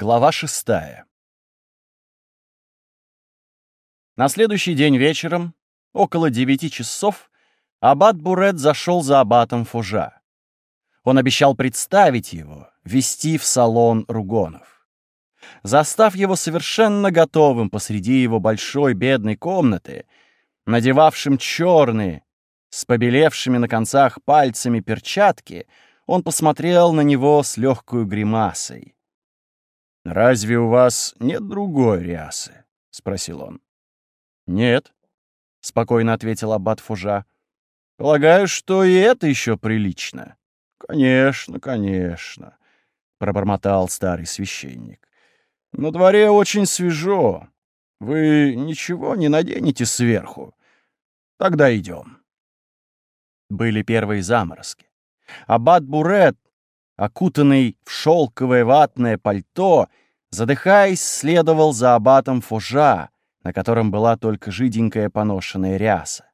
Глава шестая. На следующий день вечером, около девяти часов, аббат Бурет зашел за аббатом Фужа. Он обещал представить его, вести в салон Ругонов. Застав его совершенно готовым посреди его большой бедной комнаты, надевавшим черные, с побелевшими на концах пальцами перчатки, он посмотрел на него с легкой гримасой. «Разве у вас нет другой рясы?» — спросил он. «Нет», — спокойно ответил аббат Фужа. «Полагаю, что и это еще прилично». «Конечно, конечно», — пробормотал старый священник. «На дворе очень свежо. Вы ничего не наденете сверху? Тогда идем». Были первые заморозки. Аббат Бурет окутанный в шелковое ватное пальто, задыхаясь, следовал за аббатом Фужа, на котором была только жиденькая поношенная ряса.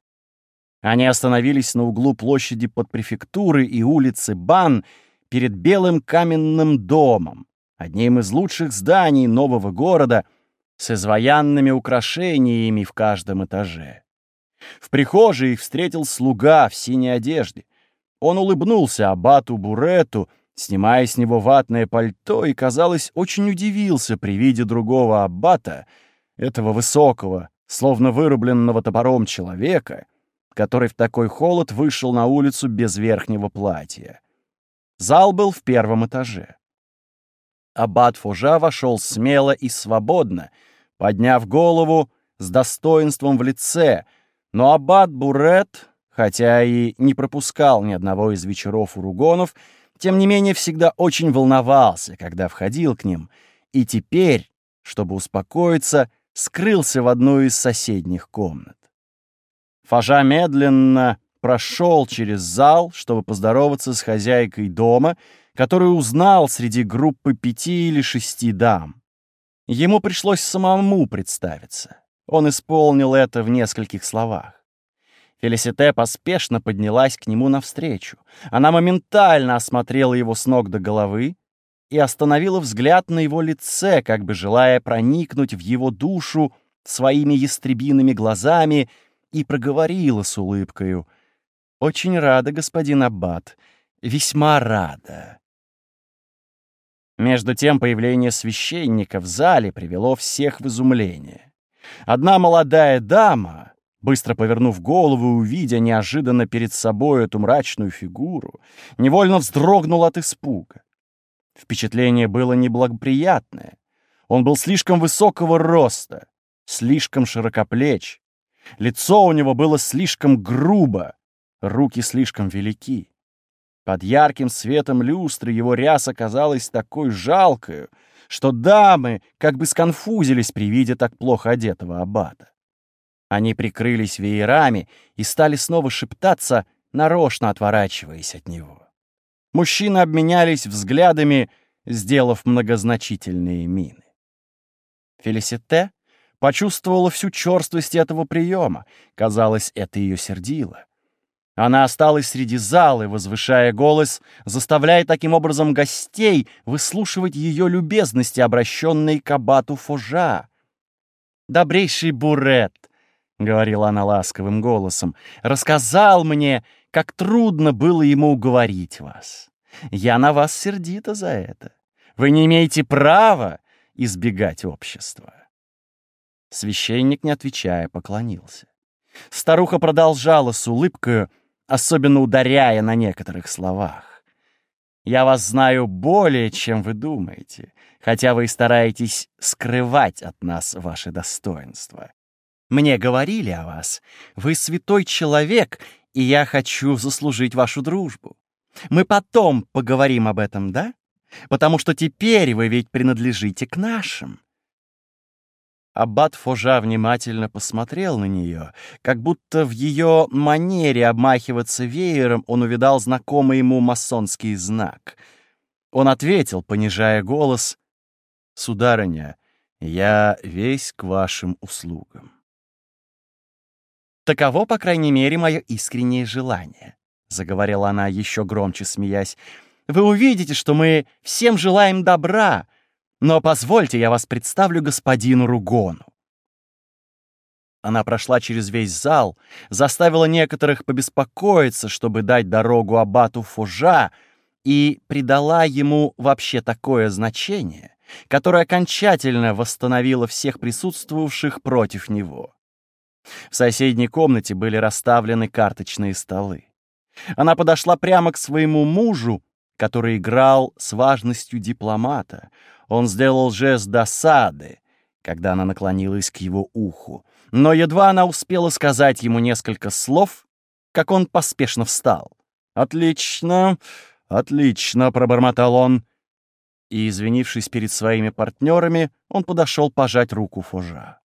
Они остановились на углу площади под префектуры и улицы Бан перед белым каменным домом, одним из лучших зданий нового города с изваянными украшениями в каждом этаже. В прихожей их встретил слуга в синей одежде. Он улыбнулся аббату Бурету, снимая с него ватное пальто, и, казалось, очень удивился при виде другого аббата, этого высокого, словно вырубленного топором человека, который в такой холод вышел на улицу без верхнего платья. Зал был в первом этаже. Аббат Фужа вошел смело и свободно, подняв голову с достоинством в лице, но аббат Бурет, хотя и не пропускал ни одного из вечеров у Ругонов, тем не менее всегда очень волновался, когда входил к ним, и теперь, чтобы успокоиться, скрылся в одну из соседних комнат. Фажа медленно прошел через зал, чтобы поздороваться с хозяйкой дома, которую узнал среди группы пяти или шести дам. Ему пришлось самому представиться. Он исполнил это в нескольких словах. Фелисите поспешно поднялась к нему навстречу. Она моментально осмотрела его с ног до головы и остановила взгляд на его лице, как бы желая проникнуть в его душу своими ястребиными глазами, и проговорила с улыбкою. «Очень рада, господин Аббат, весьма рада». Между тем появление священника в зале привело всех в изумление. Одна молодая дама, Быстро повернув голову увидя неожиданно перед собой эту мрачную фигуру, невольно вздрогнул от испуга. Впечатление было неблагоприятное. Он был слишком высокого роста, слишком широкоплеч. Лицо у него было слишком грубо, руки слишком велики. Под ярким светом люстры его ряса казалась такой жалкою, что дамы как бы сконфузились при виде так плохо одетого аббата. Они прикрылись веерами и стали снова шептаться, нарочно отворачиваясь от него. Мужчины обменялись взглядами, сделав многозначительные мины. Фелисите почувствовала всю черствость этого приема. Казалось, это ее сердило. Она осталась среди залы, возвышая голос, заставляя таким образом гостей выслушивать ее любезности, обращенные к абату Фожа. «Добрейший Бурет!» — говорила она ласковым голосом, — рассказал мне, как трудно было ему уговорить вас. Я на вас сердита за это. Вы не имеете права избегать общества. Священник, не отвечая, поклонился. Старуха продолжала с улыбкой, особенно ударяя на некоторых словах. «Я вас знаю более, чем вы думаете, хотя вы и стараетесь скрывать от нас ваши достоинства. Мне говорили о вас. Вы святой человек, и я хочу заслужить вашу дружбу. Мы потом поговорим об этом, да? Потому что теперь вы ведь принадлежите к нашим». Аббат Фожа внимательно посмотрел на нее, как будто в ее манере обмахиваться веером он увидал знакомый ему масонский знак. Он ответил, понижая голос, «Сударыня, я весь к вашим услугам». Таково, по крайней мере, мое искреннее желание», — заговорила она еще громче, смеясь. «Вы увидите, что мы всем желаем добра, Но позвольте, я вас представлю господину Ругону. Она прошла через весь зал, заставила некоторых побеспокоиться, чтобы дать дорогу аббату Фужа, и придала ему вообще такое значение, которое окончательно восстановило всех присутствовавших против него. В соседней комнате были расставлены карточные столы. Она подошла прямо к своему мужу, который играл с важностью дипломата. Он сделал жест досады, когда она наклонилась к его уху. Но едва она успела сказать ему несколько слов, как он поспешно встал. «Отлично, отлично», — пробормотал он. И, извинившись перед своими партнерами, он подошел пожать руку Фужа.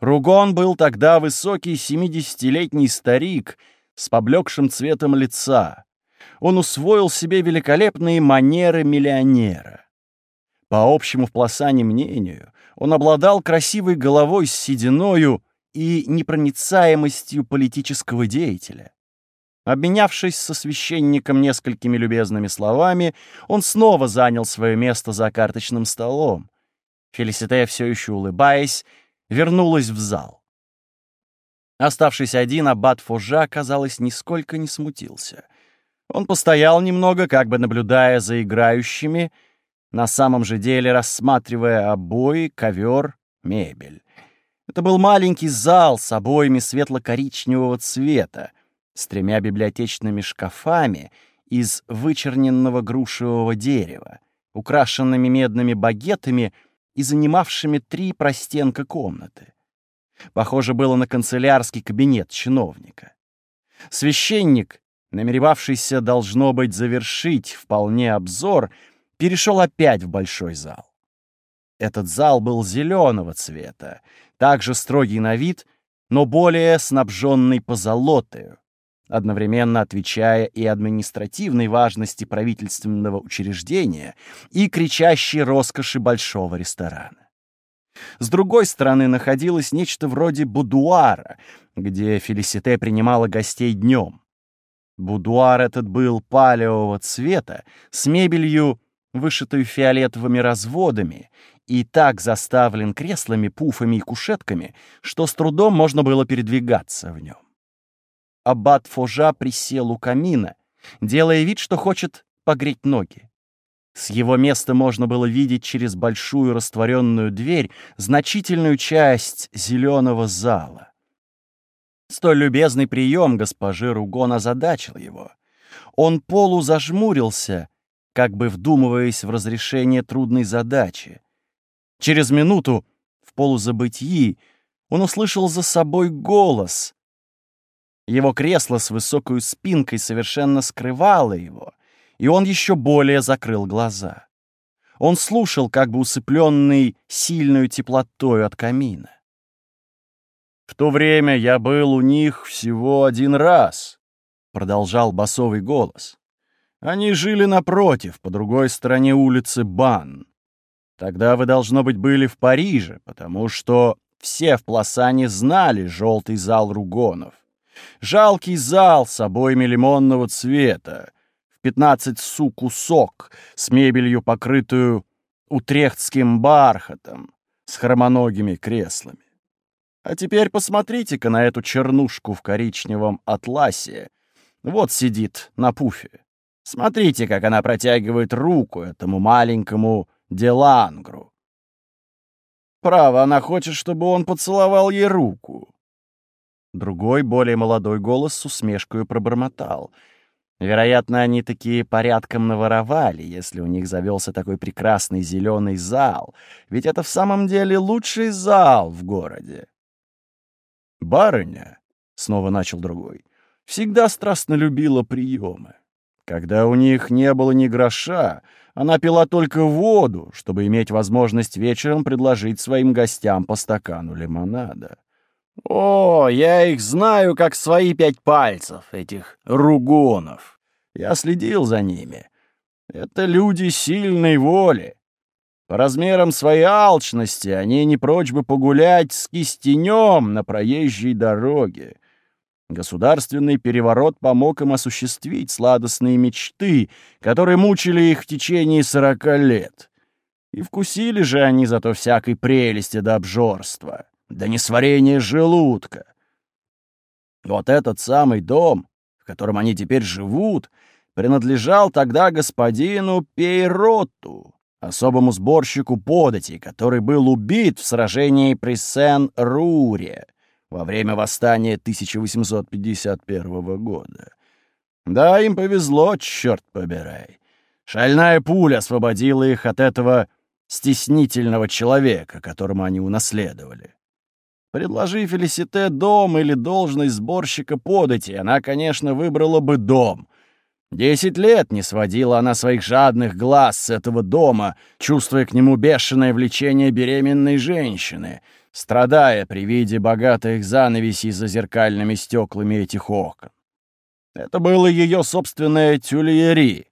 Ругон был тогда высокий семидесятилетний старик с поблекшим цветом лица. Он усвоил себе великолепные манеры миллионера. По общему в Пласане мнению, он обладал красивой головой с сединою и непроницаемостью политического деятеля. Обменявшись со священником несколькими любезными словами, он снова занял свое место за карточным столом. Фелисите, все еще улыбаясь, вернулась в зал. Оставшись один, аббат Фужа, казалось, нисколько не смутился. Он постоял немного, как бы наблюдая за играющими, на самом же деле рассматривая обои, ковер, мебель. Это был маленький зал с обоями светло-коричневого цвета, с тремя библиотечными шкафами из вычерненного грушевого дерева, украшенными медными багетами и занимавшими три простенка комнаты. Похоже было на канцелярский кабинет чиновника. Священник, намеревавшийся, должно быть, завершить вполне обзор, перешел опять в большой зал. Этот зал был зеленого цвета, также строгий на вид, но более снабженный позолотою, одновременно отвечая и административной важности правительственного учреждения, и кричащей роскоши большого ресторана. С другой стороны находилось нечто вроде будуара, где Фелисите принимала гостей днем. Будуар этот был палевого цвета, с мебелью вышитую фиолетовыми разводами, и так заставлен креслами, пуфами и кушетками, что с трудом можно было передвигаться в нем. Аббат Фожа присел у камина, делая вид, что хочет погреть ноги. С его места можно было видеть через большую растворенную дверь значительную часть зеленого зала. Столь любезный прием госпожи Ругон озадачил его. Он полузажмурился как бы вдумываясь в разрешение трудной задачи. Через минуту, в полузабытии, он услышал за собой голос. Его кресло с высокой спинкой совершенно скрывало его, и он еще более закрыл глаза. Он слушал, как бы усыпленный сильную теплотой от камина. «В то время я был у них всего один раз», — продолжал басовый голос. Они жили напротив, по другой стороне улицы Бан. Тогда вы, должно быть, были в Париже, потому что все в Пласане знали желтый зал Ругонов. Жалкий зал с обоями лимонного цвета, в пятнадцать су кусок, с мебелью, покрытую утрехтским бархатом, с хромоногими креслами. А теперь посмотрите-ка на эту чернушку в коричневом атласе. Вот сидит на пуфе. Смотрите, как она протягивает руку этому маленькому Делангру. Право, она хочет, чтобы он поцеловал ей руку. Другой, более молодой голос с усмешкой пробормотал. Вероятно, они такие порядком наворовали, если у них завелся такой прекрасный зеленый зал, ведь это в самом деле лучший зал в городе. «Барыня», — снова начал другой, — «всегда страстно любила приемы. Когда у них не было ни гроша, она пила только воду, чтобы иметь возможность вечером предложить своим гостям по стакану лимонада. О, я их знаю, как свои пять пальцев, этих ругонов. Я следил за ними. Это люди сильной воли. По размерам своей алчности они не прочь бы погулять с кистенем на проезжей дороге. Государственный переворот помог им осуществить сладостные мечты, которые мучили их в течение сорока лет. И вкусили же они зато всякой прелести до обжорства, до несварения желудка. Вот этот самый дом, в котором они теперь живут, принадлежал тогда господину Пейроту, особому сборщику податей, который был убит в сражении при Сен-Руре во время восстания 1851 года. Да, им повезло, черт побирай. Шальная пуля освободила их от этого стеснительного человека, которому они унаследовали. Предложи Фелисите дом или должность сборщика подати, она, конечно, выбрала бы дом. Десять лет не сводила она своих жадных глаз с этого дома, чувствуя к нему бешеное влечение беременной женщины, страдая при виде богатых занавесей за зеркальными стеклами этих окон. Это было ее собственное тюльери,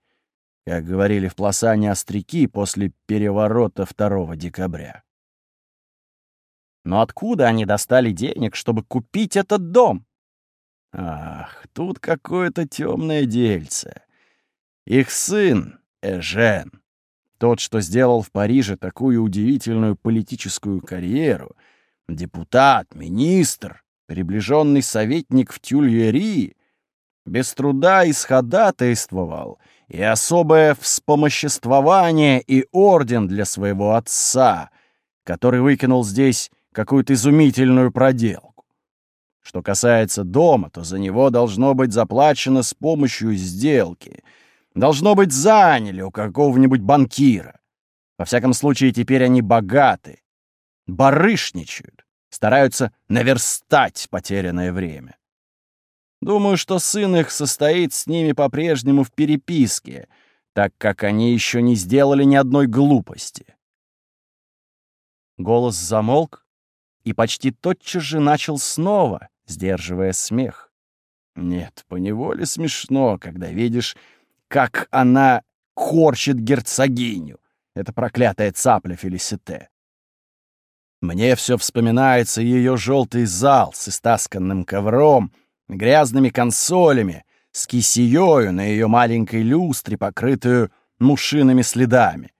как говорили в Пласане остряки после переворота 2 декабря. Но откуда они достали денег, чтобы купить этот дом? Ах, тут какое-то темное дельце. Их сын, Эжен, тот, что сделал в Париже такую удивительную политическую карьеру, депутат, министр, приближенный советник в Тюльери, без труда исходатайствовал — и особое вспомоществование и орден для своего отца, который выкинул здесь какую-то изумительную проделку. Что касается дома, то за него должно быть заплачено с помощью сделки. Должно быть заняли у какого-нибудь банкира. Во всяком случае, теперь они богаты, барышничают, стараются наверстать потерянное время. Думаю, что сын их состоит с ними по-прежнему в переписке, так как они еще не сделали ни одной глупости. Голос замолк и почти тотчас же начал снова, сдерживая смех. Нет, поневоле смешно, когда видишь, как она корчит герцогиню, эта проклятая цапля Фелисите. Мне все вспоминается ее желтый зал с истасканным ковром — грязными консолями, с кисеёю на ее маленькой люстре, покрытую мушиными следами.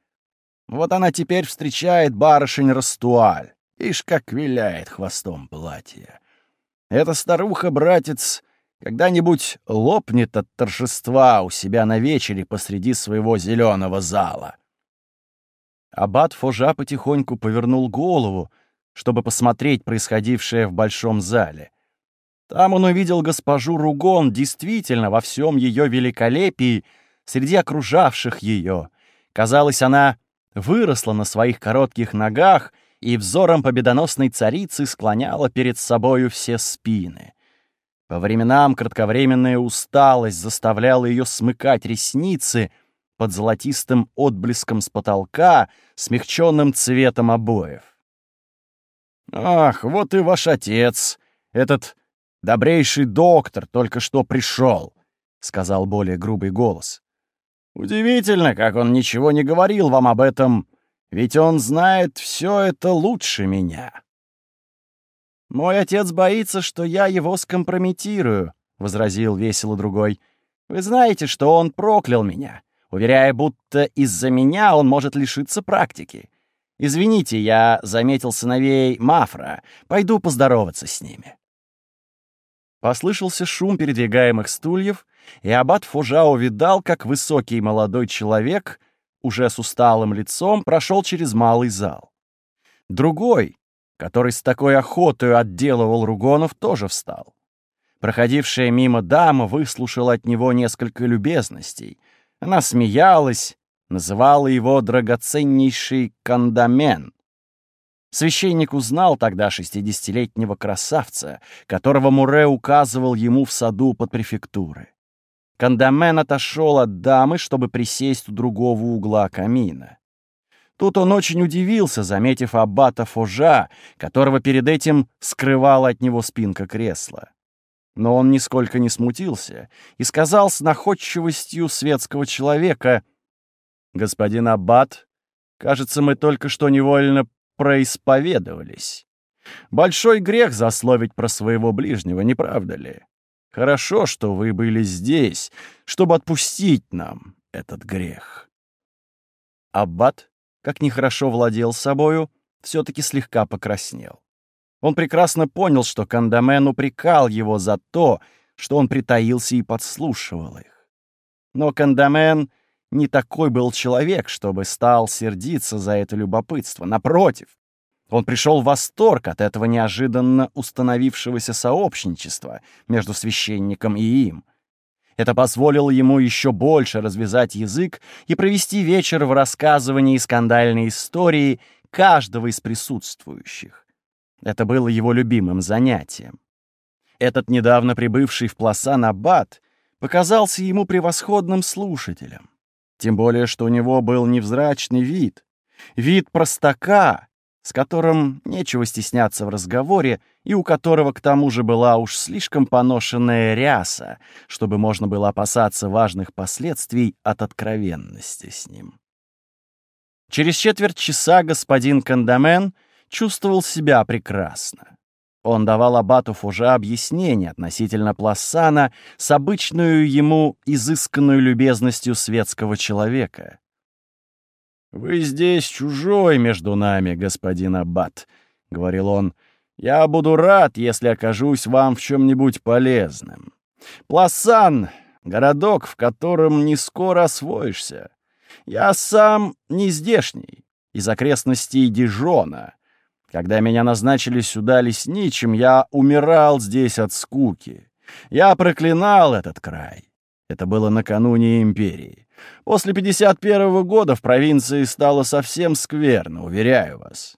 Вот она теперь встречает барышень Растуаль. Ишь, как виляет хвостом платье. Эта старуха-братец когда-нибудь лопнет от торжества у себя на вечере посреди своего зеленого зала. Аббат Фожа потихоньку повернул голову, чтобы посмотреть происходившее в большом зале — там он увидел госпожу Ругон действительно во всем ее великолепии среди окружавших ее. Казалось, она выросла на своих коротких ногах и взором победоносной царицы склоняла перед собою все спины. По временам кратковременная усталость заставляла ее смыкать ресницы под золотистым отблеском с потолка, смягченным цветом обоев. «Ах, вот и ваш отец, этот Добрейший доктор только что пришел, сказал более грубый голос. Удивительно, как он ничего не говорил вам об этом, ведь он знает все это лучше меня. Мой отец боится, что я его скомпрометирую, возразил весело другой. Вы знаете, что он проклял меня, уверяя, будто из-за меня он может лишиться практики. Извините, я заметил сыновей Мафра. Пойду поздороваться с ними. Послышался шум передвигаемых стульев, и аббат Фужа увидал, как высокий молодой человек, уже с усталым лицом, прошел через малый зал. Другой, который с такой охотой отделывал Ругонов, тоже встал. Проходившая мимо дама выслушала от него несколько любезностей. Она смеялась, называла его драгоценнейший кандамен, Священник узнал тогда шестидесятилетнего красавца, которого Муре указывал ему в саду под префектуры. Кандамен отошел от дамы, чтобы присесть у другого угла камина. Тут он очень удивился, заметив аббата Фожа, которого перед этим скрывала от него спинка кресла. Но он нисколько не смутился и сказал с находчивостью светского человека, «Господин аббат, кажется, мы только что невольно происповедовались. Большой грех засловить про своего ближнего, не правда ли? Хорошо, что вы были здесь, чтобы отпустить нам этот грех. Аббат, как нехорошо владел собою, все таки слегка покраснел. Он прекрасно понял, что Кандамен упрекал его за то, что он притаился и подслушивал их. Но Кандамен не такой был человек, чтобы стал сердиться за это любопытство. Напротив, он пришел в восторг от этого неожиданно установившегося сообщничества между священником и им. Это позволило ему еще больше развязать язык и провести вечер в рассказывании скандальной истории каждого из присутствующих. Это было его любимым занятием. Этот недавно прибывший в Пласан аббат показался ему превосходным слушателем. Тем более, что у него был невзрачный вид. Вид простака, с которым нечего стесняться в разговоре, и у которого к тому же была уж слишком поношенная ряса, чтобы можно было опасаться важных последствий от откровенности с ним. Через четверть часа господин Кандамен чувствовал себя прекрасно. Он давал Абату Фужа объяснение относительно Плассана с обычную ему изысканную любезностью светского человека. «Вы здесь чужой между нами, господин Аббат», — говорил он. «Я буду рад, если окажусь вам в чем-нибудь полезным. Пласан — городок, в котором не скоро освоишься. Я сам не здешний, из окрестностей Дижона». Когда меня назначили сюда лесничим, я умирал здесь от скуки. Я проклинал этот край. Это было накануне империи. После 51 -го года в провинции стало совсем скверно, уверяю вас.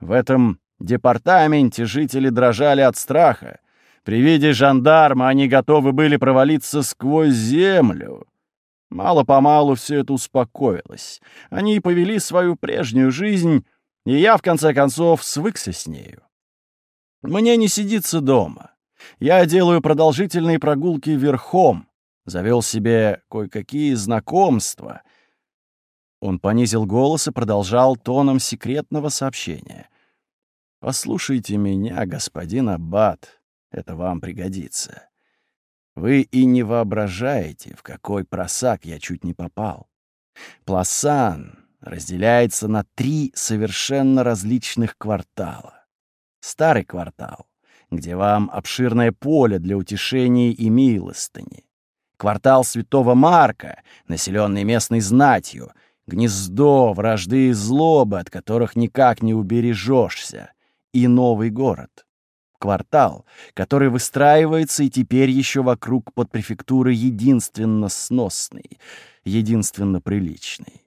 В этом департаменте жители дрожали от страха. При виде жандарма они готовы были провалиться сквозь землю. Мало-помалу все это успокоилось. Они повели свою прежнюю жизнь, и я, в конце концов, свыкся с нею. Мне не сидится дома. Я делаю продолжительные прогулки верхом, завел себе кое-какие знакомства. Он понизил голос и продолжал тоном секретного сообщения. «Послушайте меня, господин Аббат, это вам пригодится. Вы и не воображаете, в какой просак я чуть не попал. Пласан, разделяется на три совершенно различных квартала. Старый квартал, где вам обширное поле для утешения и милостыни. Квартал Святого Марка, населенный местной знатью, гнездо вражды и злобы, от которых никак не убережешься, и новый город. Квартал, который выстраивается и теперь еще вокруг подпрефектуры единственно сносный, единственно приличный.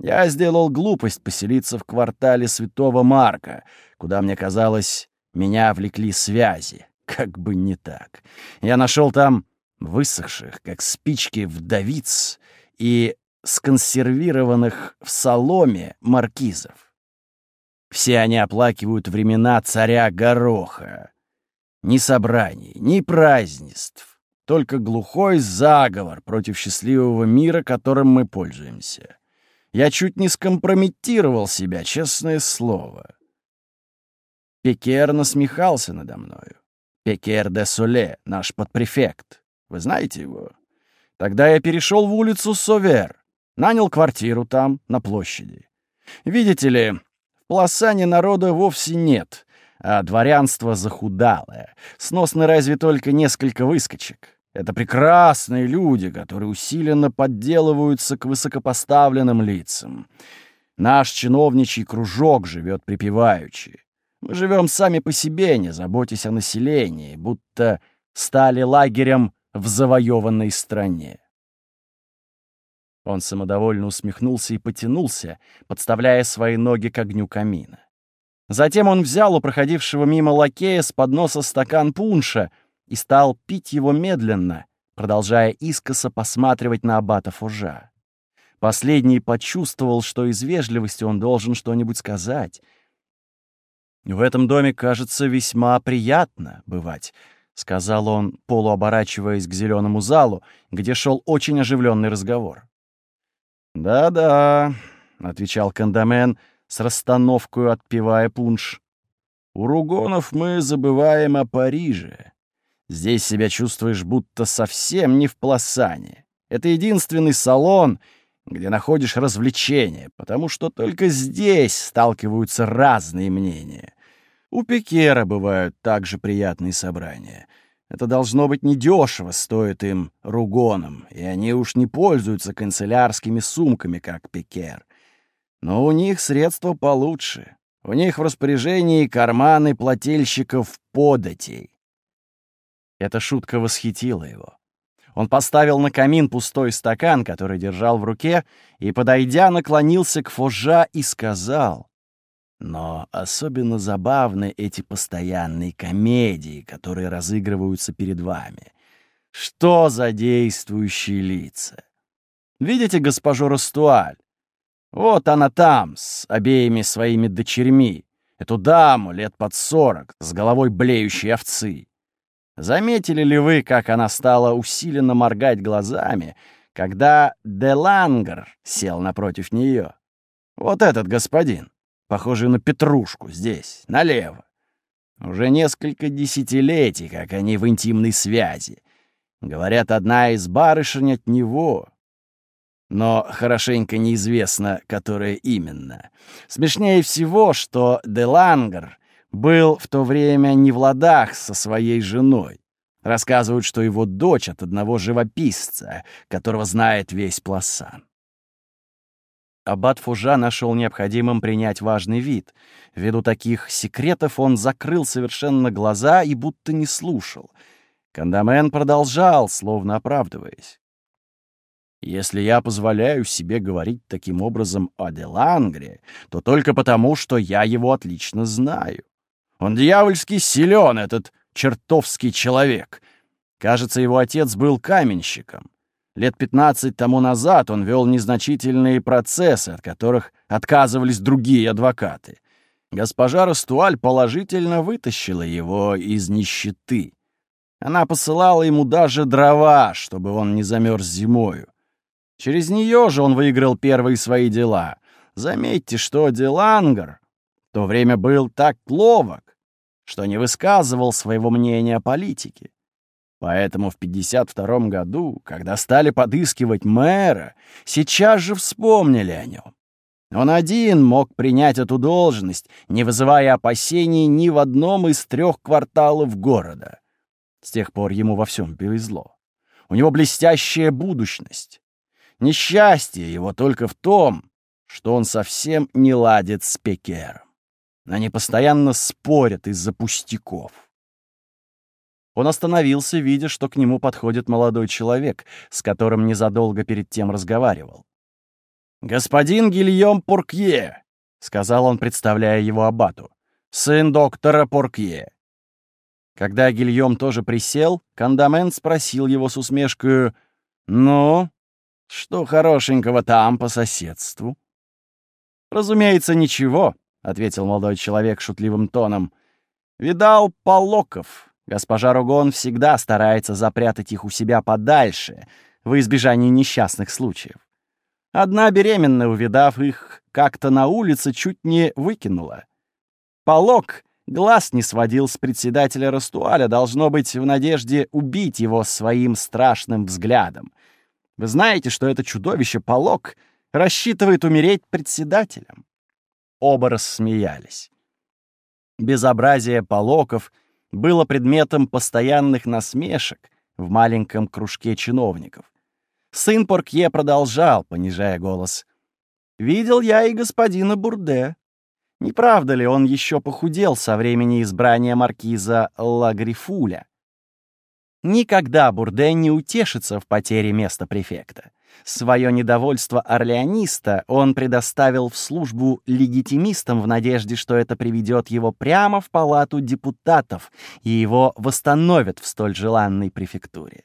Я сделал глупость поселиться в квартале Святого Марка, куда, мне казалось, меня влекли связи. Как бы не так. Я нашел там высохших, как спички вдовиц, и сконсервированных в соломе маркизов. Все они оплакивают времена царя Гороха. Ни собраний, ни празднеств, только глухой заговор против счастливого мира, которым мы пользуемся. Я чуть не скомпрометировал себя, честное слово. Пекер насмехался надо мною. Пекер де Соле, наш подпрефект. Вы знаете его? Тогда я перешел в улицу Совер, нанял квартиру там, на площади. Видите ли, в Пласане народа вовсе нет, а дворянство захудалое. Сносно разве только несколько выскочек. Это прекрасные люди, которые усиленно подделываются к высокопоставленным лицам. Наш чиновничий кружок живет припеваючи. Мы живем сами по себе, не заботясь о населении, будто стали лагерем в завоеванной стране. Он самодовольно усмехнулся и потянулся, подставляя свои ноги к огню камина. Затем он взял у проходившего мимо лакея с подноса стакан пунша — и стал пить его медленно, продолжая искоса посматривать на аббата Фужа. Последний почувствовал, что из вежливости он должен что-нибудь сказать. «В этом доме, кажется, весьма приятно бывать», — сказал он, полуоборачиваясь к зеленому залу, где шел очень оживленный разговор. «Да-да», — отвечал Кандамен, с расстановкой отпивая пунш. «У Ругонов мы забываем о Париже. Здесь себя чувствуешь будто совсем не в Пласане. Это единственный салон, где находишь развлечения, потому что только здесь сталкиваются разные мнения. У Пекера бывают также приятные собрания. Это должно быть недешево, стоит им ругоном, и они уж не пользуются канцелярскими сумками, как Пекер. Но у них средства получше. У них в распоряжении карманы плательщиков податей. Эта шутка восхитила его. Он поставил на камин пустой стакан, который держал в руке, и, подойдя, наклонился к Фужа и сказал, «Но особенно забавны эти постоянные комедии, которые разыгрываются перед вами. Что за действующие лица? Видите госпожу Растуаль? Вот она там, с обеими своими дочерьми, эту даму лет под сорок, с головой блеющей овцы. Заметили ли вы, как она стала усиленно моргать глазами, когда Делангер сел напротив нее? Вот этот господин, похожий на Петрушку, здесь, налево. Уже несколько десятилетий, как они в интимной связи. Говорят, одна из барышень от него. Но хорошенько неизвестно, которая именно. Смешнее всего, что Делангер был в то время не в ладах со своей женой. Рассказывают, что его дочь от одного живописца, которого знает весь Пласан. Аббат Фужа нашел необходимым принять важный вид. Ввиду таких секретов он закрыл совершенно глаза и будто не слушал. Кандамен продолжал, словно оправдываясь. Если я позволяю себе говорить таким образом о Делангре, то только потому, что я его отлично знаю. Он дьявольски силен, этот чертовский человек. Кажется, его отец был каменщиком. Лет пятнадцать тому назад он вел незначительные процессы, от которых отказывались другие адвокаты. Госпожа Растуаль положительно вытащила его из нищеты. Она посылала ему даже дрова, чтобы он не замерз зимою. Через нее же он выиграл первые свои дела. Заметьте, что Делангер в то время был так ловок, что не высказывал своего мнения о политике. Поэтому в 52 году, когда стали подыскивать мэра, сейчас же вспомнили о нем. Он один мог принять эту должность, не вызывая опасений ни в одном из трех кварталов города. С тех пор ему во всем повезло. У него блестящая будущность. Несчастье его только в том, что он совсем не ладит с Пекером. Они постоянно спорят из-за пустяков. Он остановился, видя, что к нему подходит молодой человек, с которым незадолго перед тем разговаривал. «Господин Гильем Поркье», — сказал он, представляя его аббату, — «сын доктора Поркье». Когда Гильем тоже присел, Кандамен спросил его с усмешкой, «Ну, что хорошенького там по соседству?» «Разумеется, ничего», ответил молодой человек шутливым тоном. «Видал полоков. Госпожа Ругон всегда старается запрятать их у себя подальше, в избежании несчастных случаев. Одна беременная, увидав их, как-то на улице чуть не выкинула. Полок глаз не сводил с председателя Растуаля, должно быть, в надежде убить его своим страшным взглядом. Вы знаете, что это чудовище Полок рассчитывает умереть председателем. Оба рассмеялись. Безобразие полоков было предметом постоянных насмешек в маленьком кружке чиновников. Сын Поркье продолжал, понижая голос. «Видел я и господина Бурде. Не правда ли он еще похудел со времени избрания маркиза Лагрифуля? Никогда Бурде не утешится в потере места префекта. Свое недовольство орлеониста он предоставил в службу легитимистам в надежде, что это приведет его прямо в палату депутатов и его восстановит в столь желанной префектуре.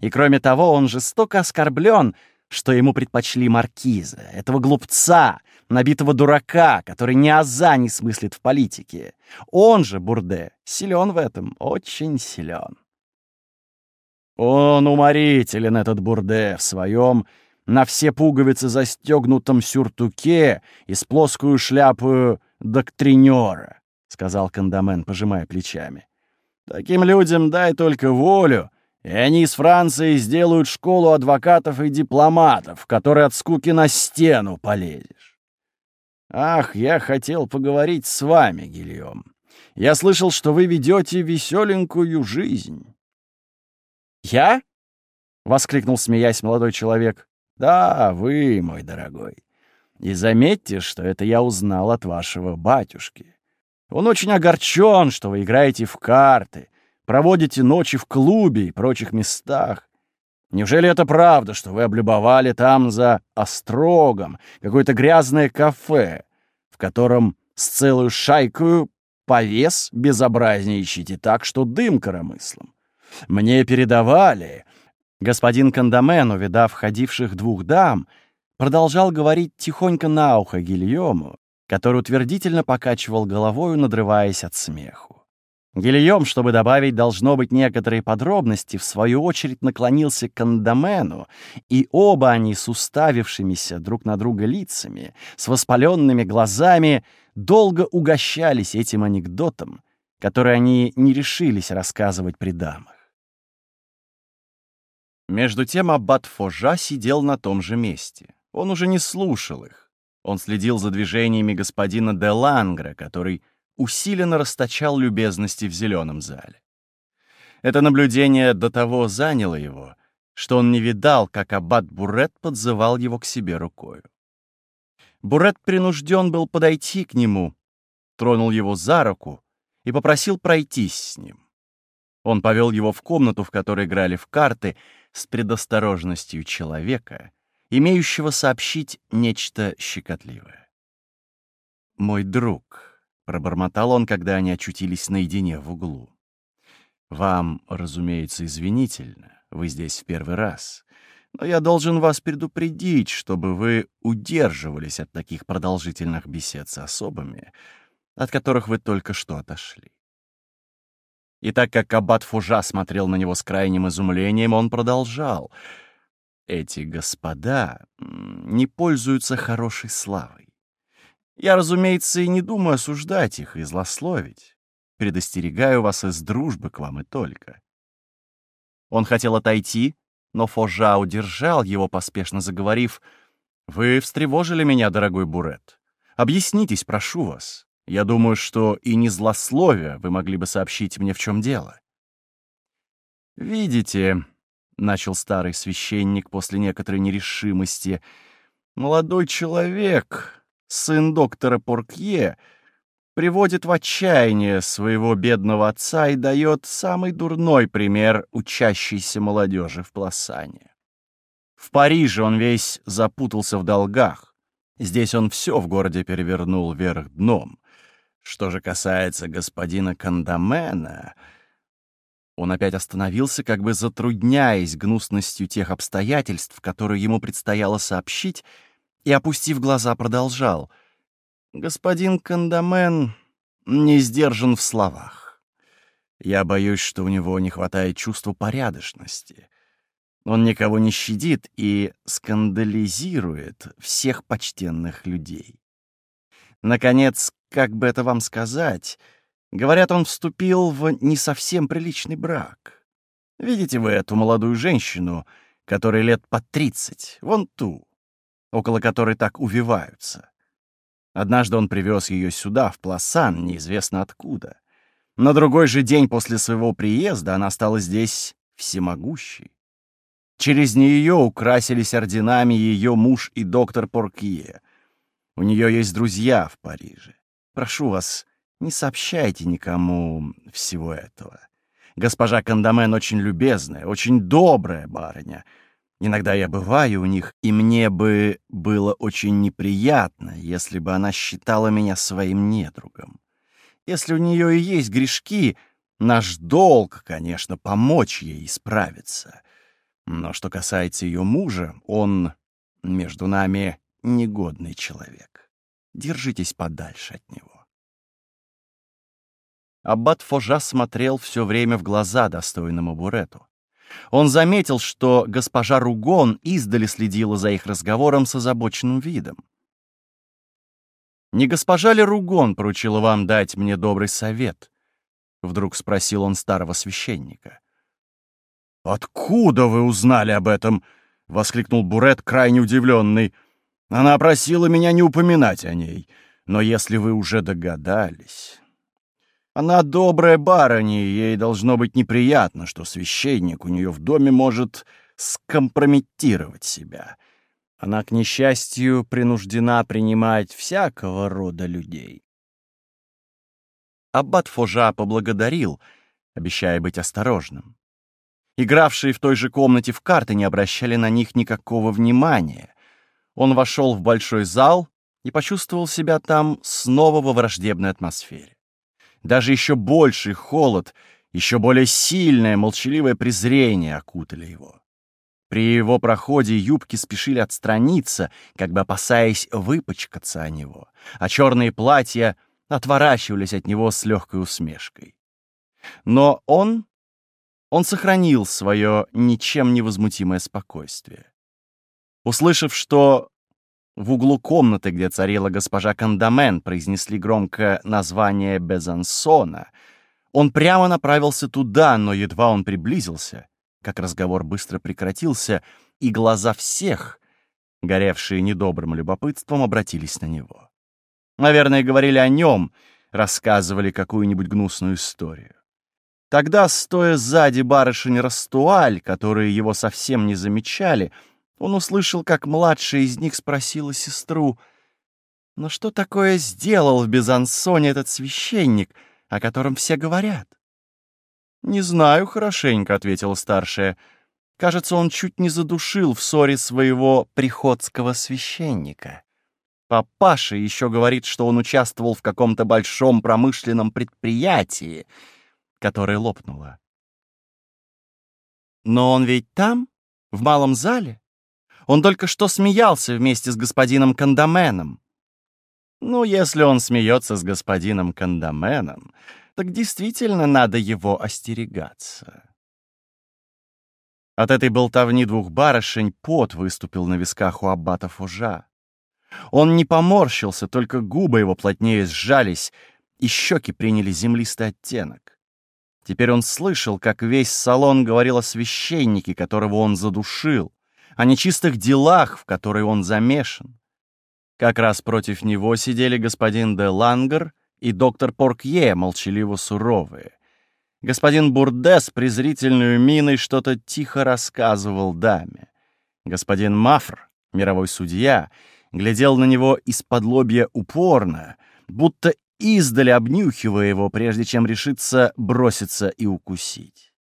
И кроме того, он жестоко оскорблен, что ему предпочли маркиза, этого глупца, набитого дурака, который ни аза не смыслит в политике. Он же, Бурде, силен в этом, очень силен. Он уморителен, этот бурде, в своем на все пуговицы застегнутом сюртуке и с плоскую шляпу доктринера, — сказал Кандамен, пожимая плечами. Таким людям дай только волю, и они из Франции сделают школу адвокатов и дипломатов, в которой от скуки на стену полезешь. Ах, я хотел поговорить с вами, Гильем. Я слышал, что вы ведете веселенькую жизнь. «Я?» — воскликнул, смеясь, молодой человек. «Да, вы, мой дорогой. И заметьте, что это я узнал от вашего батюшки. Он очень огорчен, что вы играете в карты, проводите ночи в клубе и прочих местах. Неужели это правда, что вы облюбовали там за острогом какое-то грязное кафе, в котором с целую шайкою повес безобразничаете так, что дым коромыслом? Мне передавали. Господин Кандамен, увидав входивших двух дам, продолжал говорить тихонько на ухо Гильому, который утвердительно покачивал головою, надрываясь от смеху. Гильем, чтобы добавить, должно быть, некоторые подробности, в свою очередь наклонился к Кандамену, и оба они с уставившимися друг на друга лицами, с воспаленными глазами, долго угощались этим анекдотом, который они не решились рассказывать при дамах. Между тем аббат Фожа сидел на том же месте. Он уже не слушал их. Он следил за движениями господина де Лангра, который усиленно расточал любезности в зеленом зале. Это наблюдение до того заняло его, что он не видал, как аббат Бурет подзывал его к себе рукою. Бурет принужден был подойти к нему, тронул его за руку и попросил пройтись с ним. Он повел его в комнату, в которой играли в карты, с предосторожностью человека, имеющего сообщить нечто щекотливое. «Мой друг», — пробормотал он, когда они очутились наедине в углу. «Вам, разумеется, извинительно, вы здесь в первый раз, но я должен вас предупредить, чтобы вы удерживались от таких продолжительных бесед с особами, от которых вы только что отошли. И так как Аббат Фужа смотрел на него с крайним изумлением, он продолжал. «Эти господа не пользуются хорошей славой. Я, разумеется, и не думаю осуждать их и злословить. Предостерегаю вас из дружбы к вам и только». Он хотел отойти, но Фожа удержал его, поспешно заговорив. «Вы встревожили меня, дорогой Бурет. Объяснитесь, прошу вас. Я думаю, что и не злословие вы могли бы сообщить мне, в чем дело. «Видите», — начал старый священник после некоторой нерешимости, «молодой человек, сын доктора Поркье, приводит в отчаяние своего бедного отца и дает самый дурной пример учащейся молодежи в Пласане. В Париже он весь запутался в долгах. Здесь он все в городе перевернул вверх дном. Что же касается господина Кандамена... Он опять остановился, как бы затрудняясь гнусностью тех обстоятельств, которые ему предстояло сообщить, и, опустив глаза, продолжал. «Господин Кандамен не сдержан в словах. Я боюсь, что у него не хватает чувства порядочности. Он никого не щадит и скандализирует всех почтенных людей. Наконец, как бы это вам сказать, говорят, он вступил в не совсем приличный брак. Видите вы эту молодую женщину, которой лет по тридцать, вон ту, около которой так увиваются. Однажды он привез ее сюда, в Пласан, неизвестно откуда. На другой же день после своего приезда она стала здесь всемогущей. Через нее украсились орденами ее муж и доктор Поркье. У нее есть друзья в Париже. Прошу вас, не сообщайте никому всего этого. Госпожа Кандамен очень любезная, очень добрая барыня. Иногда я бываю у них, и мне бы было очень неприятно, если бы она считала меня своим недругом. Если у нее и есть грешки, наш долг, конечно, помочь ей исправиться. Но что касается ее мужа, он, между нами, негодный человек. Держитесь подальше от него. Аббат Фожа смотрел все время в глаза достойному Бурету. Он заметил, что госпожа Ругон издали следила за их разговором с озабоченным видом. «Не госпожа ли Ругон поручила вам дать мне добрый совет?» — вдруг спросил он старого священника. «Откуда вы узнали об этом?» — воскликнул Бурет, крайне удивленный. «Она просила меня не упоминать о ней. Но если вы уже догадались...» Она добрая барыня, и ей должно быть неприятно, что священник у нее в доме может скомпрометировать себя. Она, к несчастью, принуждена принимать всякого рода людей. Аббат Фожа поблагодарил, обещая быть осторожным. Игравшие в той же комнате в карты не обращали на них никакого внимания. Он вошел в большой зал и почувствовал себя там снова во враждебной атмосфере. Даже еще больший холод, еще более сильное молчаливое презрение окутали его. При его проходе юбки спешили отстраниться, как бы опасаясь выпачкаться о него, а черные платья отворачивались от него с легкой усмешкой. Но он... он сохранил свое ничем невозмутимое спокойствие. Услышав, что в углу комнаты, где царила госпожа Кандамен, произнесли громко название Безансона, он прямо направился туда, но едва он приблизился — как разговор быстро прекратился, и глаза всех, горевшие недобрым любопытством, обратились на него. Наверное, говорили о нем, рассказывали какую-нибудь гнусную историю. Тогда, стоя сзади барышень Растуаль, которые его совсем не замечали, он услышал, как младшая из них спросила сестру, «Но что такое сделал в Безансоне этот священник, о котором все говорят?» «Не знаю хорошенько», — ответила старшая. «Кажется, он чуть не задушил в ссоре своего приходского священника. Папаша еще говорит, что он участвовал в каком-то большом промышленном предприятии, которое лопнуло. Но он ведь там, в малом зале. Он только что смеялся вместе с господином Кандаменом. Ну, если он смеется с господином Кандаменом, так действительно надо его остерегаться. От этой болтовни двух барышень пот выступил на висках у аббата Фужа. Он не поморщился, только губы его плотнее сжались, и щеки приняли землистый оттенок. Теперь он слышал, как весь салон говорил о священнике, которого он задушил, о нечистых делах, в которые он замешан. Как раз против него сидели господин де Лангер и доктор Поркье, молчаливо суровые. Господин Бурде с презрительной миной что-то тихо рассказывал даме. Господин Мафр, мировой судья, глядел на него из-под лобья упорно, будто издали обнюхивая его, прежде чем решиться броситься и укусить.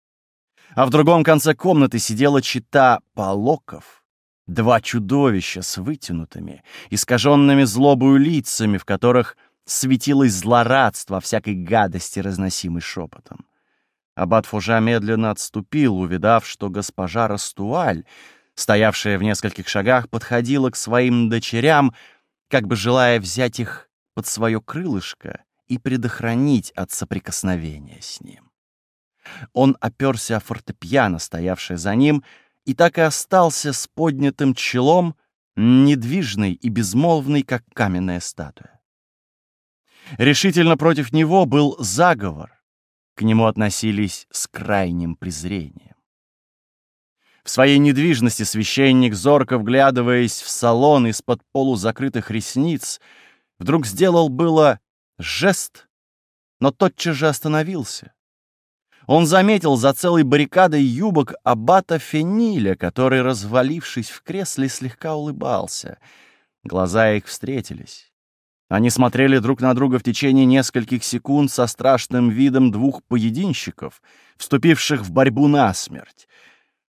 А в другом конце комнаты сидела чита полоков, два чудовища с вытянутыми, искаженными злобою лицами, в которых — светилось злорадство всякой гадости, разносимой шепотом. Аббат Фужа медленно отступил, увидав, что госпожа Растуаль, стоявшая в нескольких шагах, подходила к своим дочерям, как бы желая взять их под свое крылышко и предохранить от соприкосновения с ним. Он оперся о фортепиано, стоявшее за ним, и так и остался с поднятым челом, недвижный и безмолвный, как каменная статуя. Решительно против него был заговор. К нему относились с крайним презрением. В своей недвижности священник, зорко вглядываясь в салон из-под полузакрытых ресниц, вдруг сделал было жест, но тотчас же остановился. Он заметил за целой баррикадой юбок аббата Фениля, который, развалившись в кресле, слегка улыбался. Глаза их встретились. Они смотрели друг на друга в течение нескольких секунд со страшным видом двух поединщиков, вступивших в борьбу насмерть.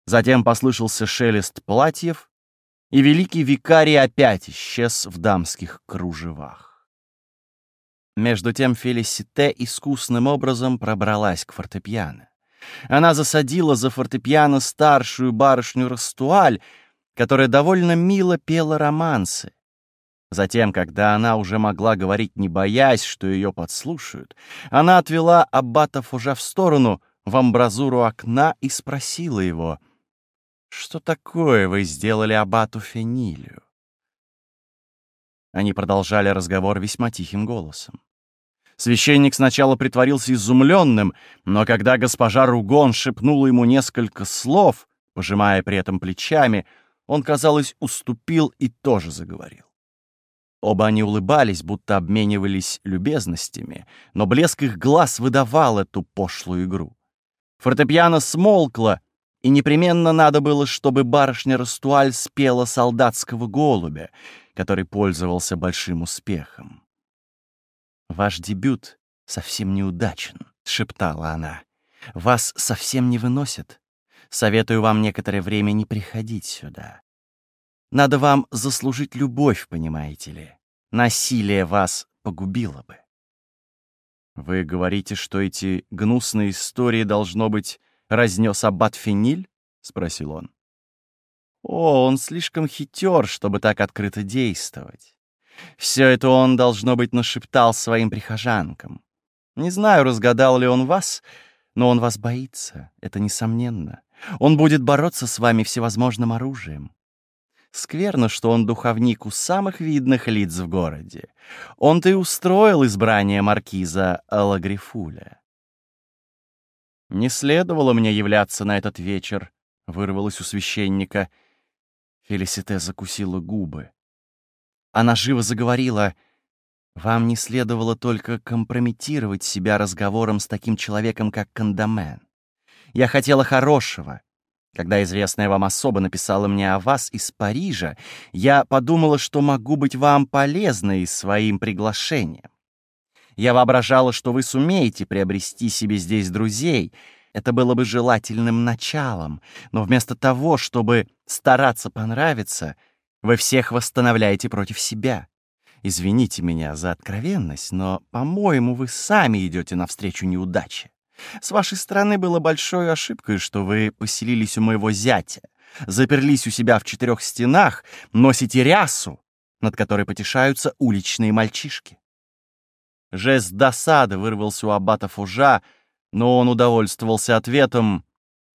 Затем послышался шелест платьев, и великий викарий опять исчез в дамских кружевах. Между тем Фелисите искусным образом пробралась к фортепиано. Она засадила за фортепиано старшую барышню Растуаль, которая довольно мило пела романсы. Затем, когда она уже могла говорить, не боясь, что ее подслушают, она отвела аббата Фужа в сторону, в амбразуру окна, и спросила его, «Что такое вы сделали аббату Фенилию?» Они продолжали разговор весьма тихим голосом. Священник сначала притворился изумленным, но когда госпожа Ругон шепнула ему несколько слов, пожимая при этом плечами, он, казалось, уступил и тоже заговорил. Оба они улыбались, будто обменивались любезностями, но блеск их глаз выдавал эту пошлую игру. Фортепиано смолкло, и непременно надо было, чтобы барышня Растуаль спела солдатского голубя, который пользовался большим успехом. «Ваш дебют совсем неудачен», — шептала она. «Вас совсем не выносят. Советую вам некоторое время не приходить сюда. Надо вам заслужить любовь, понимаете ли. Насилие вас погубило бы». «Вы говорите, что эти гнусные истории, должно быть, разнес аббат Фениль?» — спросил он. «О, он слишком хитер, чтобы так открыто действовать. Все это он, должно быть, нашептал своим прихожанкам. Не знаю, разгадал ли он вас, но он вас боится, это несомненно. Он будет бороться с вами всевозможным оружием. Скверно, что он духовник у самых видных лиц в городе. Он-то и устроил избрание маркиза Алагрифуля. «Не следовало мне являться на этот вечер», — вырвалось у священника. Фелисите закусила губы. Она живо заговорила. «Вам не следовало только компрометировать себя разговором с таким человеком, как Кандамен. Я хотела хорошего. Когда известная вам особа написала мне о вас из Парижа, я подумала, что могу быть вам полезной своим приглашением. Я воображала, что вы сумеете приобрести себе здесь друзей. Это было бы желательным началом, но вместо того, чтобы стараться понравиться, вы всех восстановляете против себя. Извините меня за откровенность, но, по-моему, вы сами идете навстречу неудаче. С вашей стороны было большой ошибкой, что вы поселились у моего зятя, заперлись у себя в четырех стенах, носите рясу, над которой потешаются уличные мальчишки. Жест досады вырвался у аббата Фужа, но он удовольствовался ответом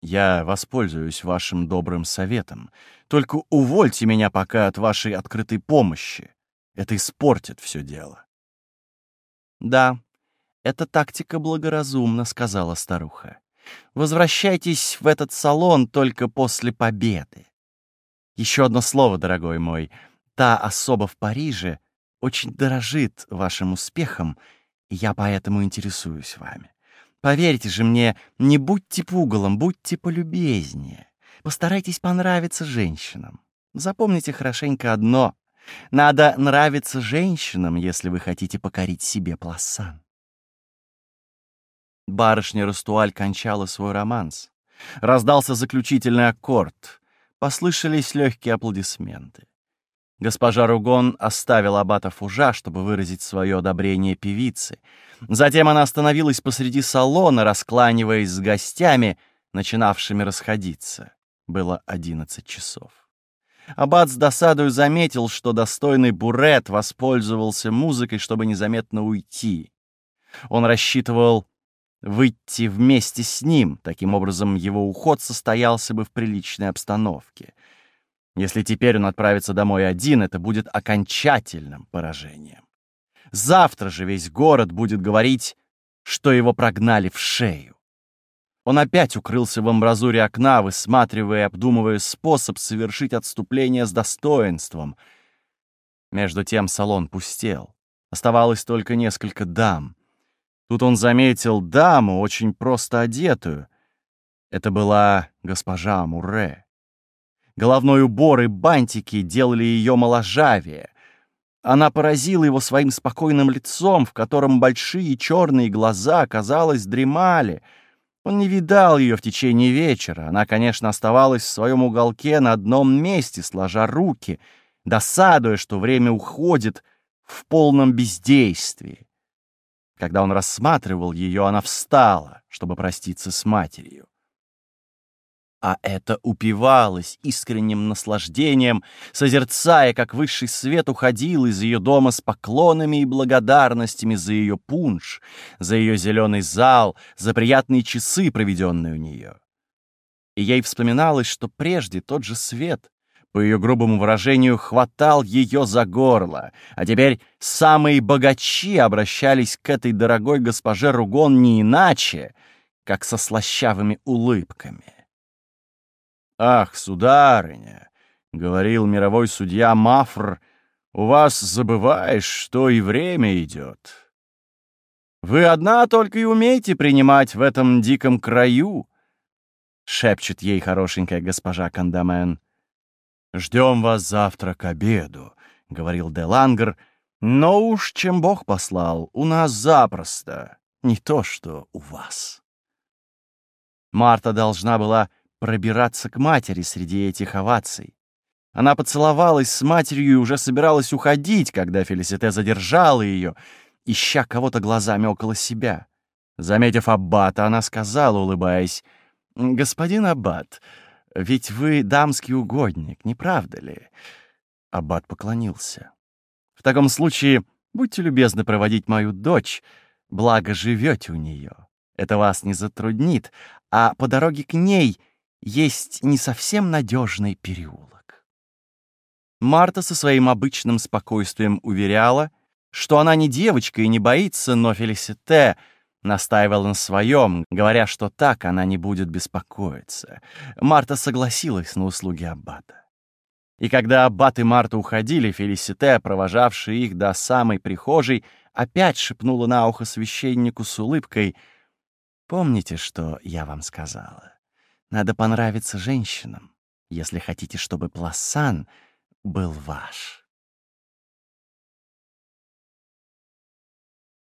«Я воспользуюсь вашим добрым советом. Только увольте меня пока от вашей открытой помощи. Это испортит все дело». «Да, эта тактика благоразумна», — сказала старуха. «Возвращайтесь в этот салон только после победы. Еще одно слово, дорогой мой. Та особа в Париже очень дорожит вашим успехом, и я поэтому интересуюсь вами. Поверьте же мне, не будьте пугалом, будьте полюбезнее. Постарайтесь понравиться женщинам. Запомните хорошенько одно. Надо нравиться женщинам, если вы хотите покорить себе пласан. Барышня Растуаль кончала свой романс. Раздался заключительный аккорд. Послышались легкие аплодисменты. Госпожа Ругон оставила аббата Фужа, чтобы выразить свое одобрение певицы — Затем она остановилась посреди салона, раскланиваясь с гостями, начинавшими расходиться. Было одиннадцать часов. Аббат с досадою заметил, что достойный Бурет воспользовался музыкой, чтобы незаметно уйти. Он рассчитывал выйти вместе с ним, таким образом его уход состоялся бы в приличной обстановке. Если теперь он отправится домой один, это будет окончательным поражением. Завтра же весь город будет говорить, что его прогнали в шею. Он опять укрылся в амбразуре окна, высматривая и обдумывая способ совершить отступление с достоинством. Между тем салон пустел. Оставалось только несколько дам. Тут он заметил даму, очень просто одетую. Это была госпожа Муре. Головной убор и бантики делали ее моложавее. Она поразила его своим спокойным лицом, в котором большие черные глаза, казалось, дремали. Он не видал ее в течение вечера. Она, конечно, оставалась в своем уголке на одном месте, сложа руки, досадуя, что время уходит в полном бездействии. Когда он рассматривал ее, она встала, чтобы проститься с матерью а это упивалось искренним наслаждением, созерцая, как высший свет уходил из ее дома с поклонами и благодарностями за ее пунш, за ее зеленый зал, за приятные часы, проведенные у нее. И ей вспоминалось, что прежде тот же свет по ее грубому выражению, хватал ее за горло, а теперь самые богачи обращались к этой дорогой госпоже Ругон не иначе, как со слащавыми улыбками. «Ах, сударыня!» — говорил мировой судья Мафр, — «у вас забываешь, что и время идет. Вы одна только и умеете принимать в этом диком краю, — шепчет ей хорошенькая госпожа Кандамен. «Ждем вас завтра к обеду», — говорил Делангер, «но уж чем Бог послал, у нас запросто, не то что у вас». Марта должна была пробираться к матери среди этих оваций. Она поцеловалась с матерью и уже собиралась уходить, когда Фелисите задержала ее, ища кого-то глазами около себя. Заметив Аббата, она сказала, улыбаясь, «Господин Аббат, ведь вы дамский угодник, не правда ли?» Аббат поклонился. «В таком случае будьте любезны проводить мою дочь, благо живете у нее. Это вас не затруднит, а по дороге к ней есть не совсем надежный переулок». Марта со своим обычным спокойствием уверяла, что она не девочка и не боится, но Фелисите — Настаивал на своем, говоря, что так она не будет беспокоиться. Марта согласилась на услуги Аббата. И когда Аббат и Марта уходили, Фелисите, провожавшая их до самой прихожей, опять шепнула на ухо священнику с улыбкой «Помните, что я вам сказала? Надо понравиться женщинам, если хотите, чтобы Пласан был ваш».